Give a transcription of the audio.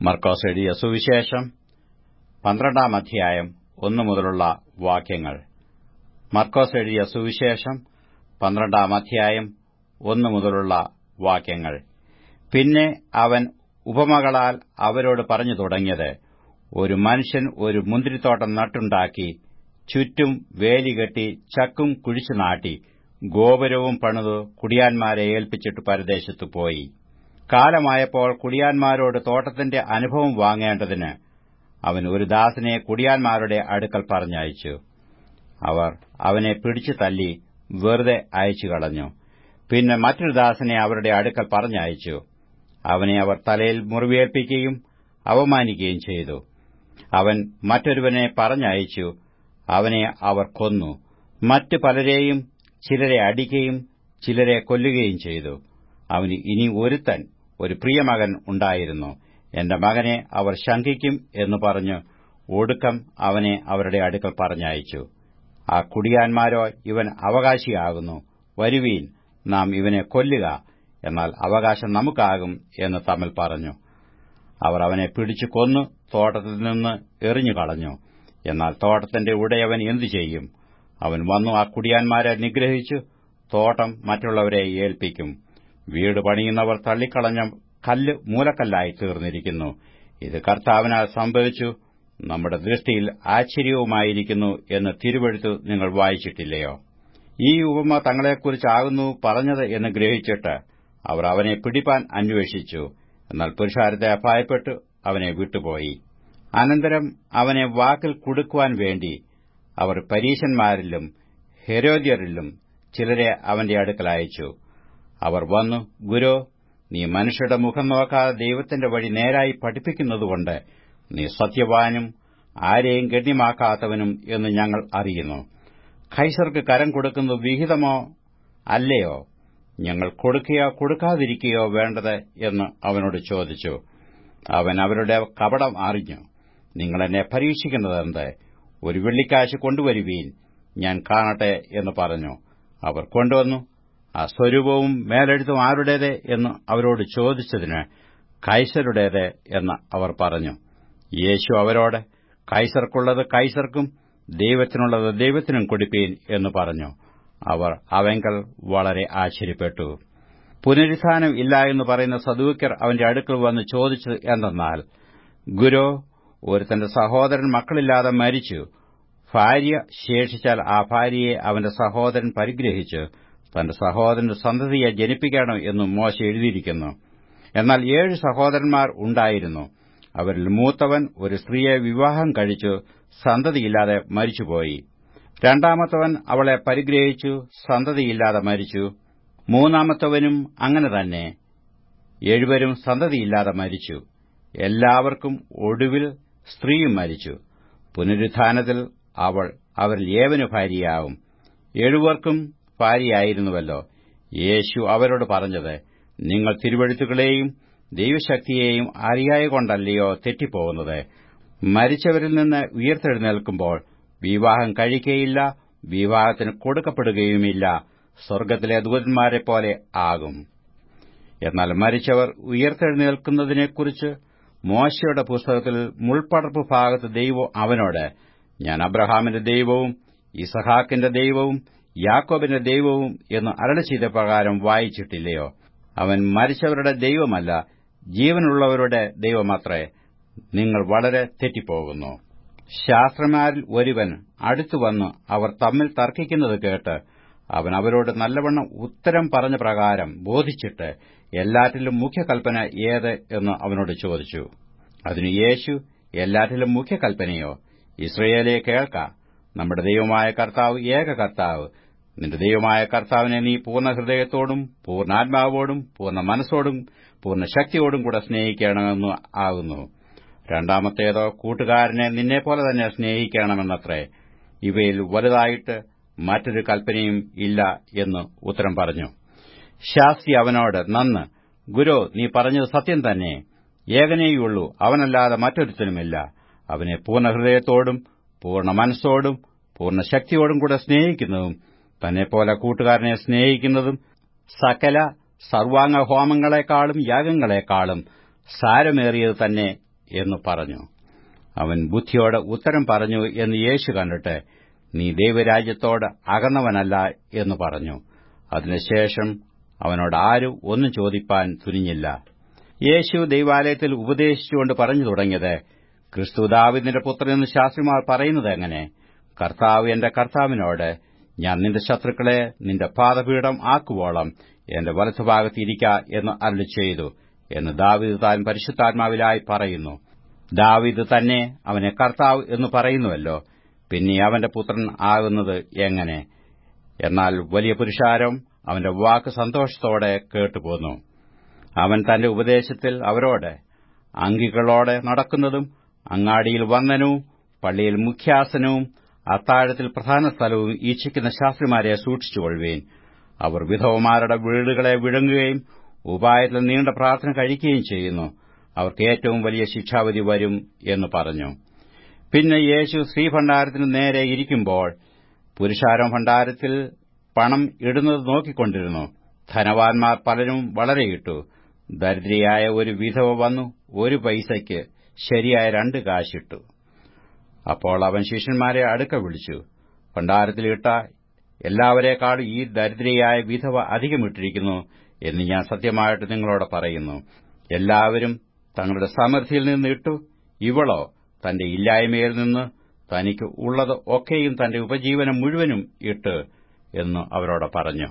മർക്കോസ് എഴുതിയ സുവിശേഷം പന്ത്രണ്ടാം അധ്യായം ഒന്നു മുതലുള്ള വാക്യങ്ങൾ. മർക്കോസ് എഴുതിയ സുവിശേഷം പന്ത്രണ്ടാം അധ്യായം ഒന്നു മുതലുള്ള വാക്യങ്ങൾ. പിന്നെ അവൻ ഉപമകളാൽ അവരോട് പറഞ്ഞു തുടങ്ങിയത് ഒരു മനുഷ്യൻ ഒരു മുന്തിരിത്തോട്ടം നട്ടുണ്ടാക്കി ചുറ്റും വേലികെട്ടി ചക്കും കുഴിച്ചു നാട്ടി ഗോപുരവും പണിതു കുടിയാന്മാരെ ഏൽപ്പിച്ചിട്ട് പരദേശത്തു പോയി. കാലമായപ്പോൾ കുടിയാന്മാരോട് തോട്ടത്തിന്റെ അനുഭവം വാങ്ങേണ്ടതിന് അവൻ ഒരു ദാസനെ കുടിയാന്മാരുടെ അടുക്കൽ പറഞ്ഞയച്ചു. അവർ അവനെ പിടിച്ചു തല്ലി വെറുതെ അയച്ചു കളഞ്ഞു. പിന്നെ മറ്റൊരു ദാസനെ അവരുടെ അടുക്കൽ പറഞ്ഞയച്ചു. അവനെ അവർ തലയിൽ മുറിവേൽപ്പിക്കുകയും അവമാനിക്കുകയും ചെയ്തു. അവൻ മറ്റൊരുവനെ പറഞ്ഞയച്ചു. അവനെ അവർ കൊന്നു. മറ്റു പലരെയും ചിലരെ അടിക്കുകയും ചിലരെ കൊല്ലുകയും ചെയ്തു. അവന് ഇനി ഒരുത്തൻ ഒരു പ്രിയമകൻ ഉണ്ടായിരുന്നു. എന്റെ മകനെ അവർ ശങ്കിക്കും എന്ന് പറഞ്ഞു. ഒടുക്കം അവനെ അവരുടെ അടുക്കൽ പറഞ്ഞയച്ചു. ആ കുടിയാന്മാരോ ഇവൻ അവകാശിയാകുന്നു. വരുവീൻ നാം ഇവനെ കൊല്ലുക. എന്നാൽ അവകാശം നമുക്കാകും എന്ന് തമ്മിൽ പറഞ്ഞു. അവർ അവനെ പിടിച്ചു കൊന്നു തോട്ടത്തിൽ നിന്ന് എറിഞ്ഞു കളഞ്ഞു. എന്നാൽ തോട്ടത്തിന്റെ ഉടയവൻ എന്തു ചെയ്യും? അവൻ വന്നു ആ കുടിയാന്മാരെ നിഗ്രഹിച്ചു തോട്ടം മറ്റുള്ളവരെ ഏൽപ്പിക്കും. വീട് പണിയുന്നവർ തള്ളിക്കളഞ്ഞ കല്ല് മൂലക്കല്ലായി തീർന്നിരിക്കുന്നു. ഇത് കർത്താവിനാൽ സംഭവിച്ചു. നമ്മുടെ ദൃഷ്ടിയിൽ ആശ്ചര്യവുമായിരിക്കുന്നു എന്ന് തിരുവെഴുത്ത് നിങ്ങൾ വായിച്ചിട്ടില്ലയോ? ഈ ഉപമ തങ്ങളെക്കുറിച്ചാകുന്നു പറഞ്ഞത് എന്ന് ഗ്രഹിച്ചിട്ട് അവർ അവനെ പിടിപ്പാൻ അന്വേഷിച്ചു. എന്നാൽ പുരുഷാരത്തെ അഭായപ്പെട്ടു അവനെ വിട്ടുപോയി. അനന്തരം അവനെ വാക്കിൽ കുടുക്കുവാൻ വേണ്ടി അവർ പരീശന്മാരിലും ഹെരോദ്യരിലും ചിലരെ അവന്റെ അടുക്കൽ അയച്ചു. അവർ വന്നു ഗുരു നീ മനുഷ്യരുടെ മുഖം നോക്കാതെ ദൈവത്തിന്റെ വഴി നേരായി പഠിപ്പിക്കുന്നതുകൊണ്ട് നീ സത്യവാനും ആരെയും ഗണ്യമാക്കാത്തവനും എന്ന് ഞങ്ങൾ അറിയുന്നു. ഖൈസർക്ക് കരം കൊടുക്കുന്നത് വിഹിതമോ അല്ലയോ? ഞങ്ങൾ കൊടുക്കുകയോ കൊടുക്കാതിരിക്കുകയോ വേണ്ടത് എന്ന് അവനോട് ചോദിച്ചു. അവൻ അവരുടെ കപടം അറിഞ്ഞു. നിങ്ങൾ എന്നെ പരീക്ഷിക്കുന്നതെന്ത് ഒരു വെള്ളിക്കാശ് കൊണ്ടുവരുവീൻ? ഞാൻ കാണട്ടെ എന്ന് പറഞ്ഞു. അവർ കൊണ്ടുവന്നു. ആ സ്വരൂപവും മേലെഴുത്തും ആരുടേത് എന്ന് അവരോട് ചോദിച്ചതിന് കൈസരുടേത് എന്ന് അവർ പറഞ്ഞു. യേശു അവരോട് കൈസർക്കുള്ളത് കൈസർക്കും ദൈവത്തിനുള്ളത് ദൈവത്തിനും കൊടുപ്പീൻ എന്ന് പറഞ്ഞു. അവർ അവങ്കൽ വളരെ ആശ്ചര്യപ്പെട്ടു. പുനരുത്ഥാനം ഇല്ല എന്ന് പറയുന്ന സദൂക്കർ അവന്റെ അടുക്കൽ വന്ന് ചോദിച്ചത് എന്തെന്നാൽ ഗുരു ഒരുത്തന്റെ സഹോദരൻ മക്കളില്ലാതെ മരിച്ചു. ഭാര്യ ശേഷിച്ചാൽ ആ ഭാര്യയെ അവന്റെ സഹോദരൻ പരിഗ്രഹിച്ച്. തന്റെ സഹോദരന്റെ സന്തതിയെ ജനിപ്പിക്കണം എന്നും മോശ എഴുതിയിരിക്കുന്നു. എന്നാൽ ഏഴ് സഹോദരന്മാർ ഉണ്ടായിരുന്നു. അവരിൽ മൂത്തവൻ ഒരു സ്ത്രീയെ വിവാഹം കഴിച്ചു സന്തതിയില്ലാതെ മരിച്ചുപോയി. രണ്ടാമത്തവൻ അവളെ പരിഗ്രഹിച്ചു സന്തതിയില്ലാതെ മരിച്ചു. മൂന്നാമത്തവനും അങ്ങനെ തന്നെ. എഴുവരും സന്തതിയില്ലാതെ മരിച്ചു. എല്ലാവർക്കും ഒടുവിൽ സ്ത്രീയും മരിച്ചു. പുനരുത്ഥാനത്തിൽ അവൾ അവരിൽ ഏവനു ഭാര്യയാവും. എഴുവർക്കും ഭാര്യയായിരുന്നുവല്ലോ യേശു അവരോട് പറഞ്ഞത് നിങ്ങൾ തിരുവഴുത്തുകളെയും ദൈവശക്തിയെയും അറിയായകൊണ്ടല്ലയോ തെറ്റിപ്പോകുന്നത്? മരിച്ചവരിൽ നിന്ന് ഉയർത്തെഴുന്നേൽക്കുമ്പോൾ വിവാഹം കഴിക്കയില്ല വിവാഹത്തിന് കൊടുക്കപ്പെടുകയുമില്ല സ്വർഗത്തിലെ ദൂതന്മാരെപ്പോലെ ആകും. എന്നാൽ മരിച്ചവർ ഉയർത്തെഴുന്നേൽക്കുന്നതിനെക്കുറിച്ച് മോശയുടെ പുസ്തകത്തിൽ മുൾപ്പടർപ്പ് ഭാഗത്ത് ദൈവം അവനോട് ഞാൻ അബ്രഹാമിന്റെ ദൈവവും ഇസഹാക്കിന്റെ ദൈവവും യാക്കോബിന്റെ ദൈവവും എന്ന് അരളി പ്രകാരം വായിച്ചിട്ടില്ലയോ? അവൻ മരിച്ചവരുടെ ദൈവമല്ല ജീവനുള്ളവരുടെ ദൈവമത്രേ നിങ്ങൾ വളരെ തെറ്റിപ്പോകുന്നു. ശാസ്ത്രമാരിൽ ഒരുവൻ അടുത്തുവന്ന് അവർ തമ്മിൽ തർക്കിക്കുന്നത് കേട്ട് അവൻ അവരോട് നല്ലവണ്ണം ഉത്തരം പറഞ്ഞ പ്രകാരം ബോധിച്ചിട്ട് എല്ലാറ്റിലും മുഖ്യകൽപ്പന ഏത് എന്ന് അവനോട് ചോദിച്ചു. അതിന് യേശു എല്ലാറ്റിലും മുഖ്യകൽപ്പനയോ? ഇസ്രയേലെ കേൾക്ക നമ്മുടെ ദൈവമായ കർത്താവ് ഏക കർത്താവ് നിന്റെ ദൈവമായ കർത്താവിനെ നീ പൂർണ ഹൃദയത്തോടും പൂർണാത്മാവോടും പൂർണ മനസ്സോടും പൂർണ ശക്തിയോടും കൂടെ സ്നേഹിക്കണമെന്ന് ആകുന്നു. രണ്ടാമത്തേതോ കൂട്ടുകാരനെ നിന്നെപ്പോലെ തന്നെ സ്നേഹിക്കണമെന്നത്രേ. ഇവയിൽ വലുതായിട്ട് മറ്റൊരു കൽപ്പനയും ഇല്ല എന്ന് ഉത്തരം പറഞ്ഞു. ശാസ്ത്രി അവനോട് നന്ന് ഗുരു നീ പറഞ്ഞത് സത്യം തന്നെ. ഏകനേയുള്ളൂ അവനല്ലാതെ മറ്റൊരുത്തനുമില്ല. അവനെ പൂർണ ഹൃദയത്തോടും പൂർണ മനസ്സോടും പൂർണ ശക്തിയോടും കൂടെ സ്നേഹിക്കുന്നതും തന്നെപ്പോലെ കൂട്ടുകാരനെ സ്നേഹിക്കുന്നതും സകല സർവാംഗ ഹോമങ്ങളെക്കാളും യാഗങ്ങളെക്കാളും സാരമേറിയത് തന്നെ എന്ന് പറഞ്ഞു. അവൻ ബുദ്ധിയോട് ഉത്തരം പറഞ്ഞു എന്ന് യേശു കണ്ടിട്ട് നീ ദൈവരാജ്യത്തോട് അകന്നവനല്ല എന്ന് പറഞ്ഞു. അതിനുശേഷം അവനോട് ആരും ഒന്നും ചോദിപ്പാൻ തുനിഞ്ഞില്ല. യേശു ദൈവാലയത്തിൽ ഉപദേശിച്ചുകൊണ്ട് പറഞ്ഞു തുടങ്ങിയത് ക്രിസ്തു ദാവിദിന്റെ പുത്രനെന്ന് ശാസ്ത്രിമാർ പറയുന്നത് എങ്ങനെ? കർത്താവ് എന്റെ കർത്താവിനോട് ഞാൻ നിന്റെ ശത്രുക്കളെ നിന്റെ പാദപീഠം ആക്കുവോളം. എന്റെ വലത്തുഭാഗത്ത് ഇരിക്ക എന്ന് അരുളി ചെയ്തു എന്ന് ദാവിദ് താൻ പരിശുദ്ധാത്മാവിലായി പറയുന്നു. ദാവിദ് തന്നെ അവനെ കർത്താവ് എന്ന് പറയുന്നുവല്ലോ. പിന്നെ അവന്റെ പുത്രൻ ആകുന്നത് എങ്ങനെ? എന്നാൽ വലിയ പുരുഷാരം അവന്റെ വാക്ക് സന്തോഷത്തോടെ കേട്ടുപോന്നു. അവൻ തന്റെ ഉപദേശത്തിൽ അവരോട് അങ്കികളോടെ നടക്കുന്നതും അങ്ങാടിയിൽ വന്ദനവും പള്ളിയിൽ മുഖ്യാസനവും അത്താഴത്തിൽ പ്രധാന സ്ഥലവും ഈച്ഛിക്കുന്ന ശാസ്ത്രിമാരെ സൂക്ഷിച്ചുകൊള്ളുവേൻ. അവർ വിധവമാരുടെ വീടുകളെ വിഴുങ്ങുകയും ഉപായത്തിൽ നീണ്ട പ്രാർത്ഥന കഴിക്കുകയും ചെയ്യുന്നു. അവർക്ക് ഏറ്റവും വലിയ ശിക്ഷാവിധി വരും എന്ന് പറഞ്ഞു. പിന്നെ യേശു ശ്രീഭണ്ഡാരത്തിന് നേരെ ഇരിക്കുമ്പോൾ പുരുഷാരം ഭണ്ഡാരത്തിൽ പണം ഇടുന്നത് നോക്കിക്കൊണ്ടിരുന്നു. ധനവാന്മാർ പലരും വളരെ ഇട്ടു ദരിദ്രയായ ഒരു വിധവ വന്നു ഒരു പൈസയ്ക്ക് ശരിയായ രണ്ട് കാശിട്ടു. അപ്പോൾ അവൻ ശിഷ്യന്മാരെ അടുക്ക വിളിച്ചു. ഭണ്ഡാരത്തിലിട്ട എല്ലാവരെക്കാളും ഈ ദരിദ്രയായ വിധവ അധികമിട്ടിരിക്കുന്നു എന്ന് ഞാൻ സത്യമായിട്ട് നിങ്ങളോട് പറയുന്നു. എല്ലാവരും തങ്ങളുടെ സമൃദ്ധിയിൽ നിന്ന് ഇട്ടു ഇവളോ തന്റെ ഇല്ലായ്മയിൽ നിന്ന് തനിക്ക് ഉള്ളത് ഒക്കെയും തന്റെ ഉപജീവനം മുഴുവനും ഇട്ട് എന്ന് അവരോട് പറഞ്ഞു.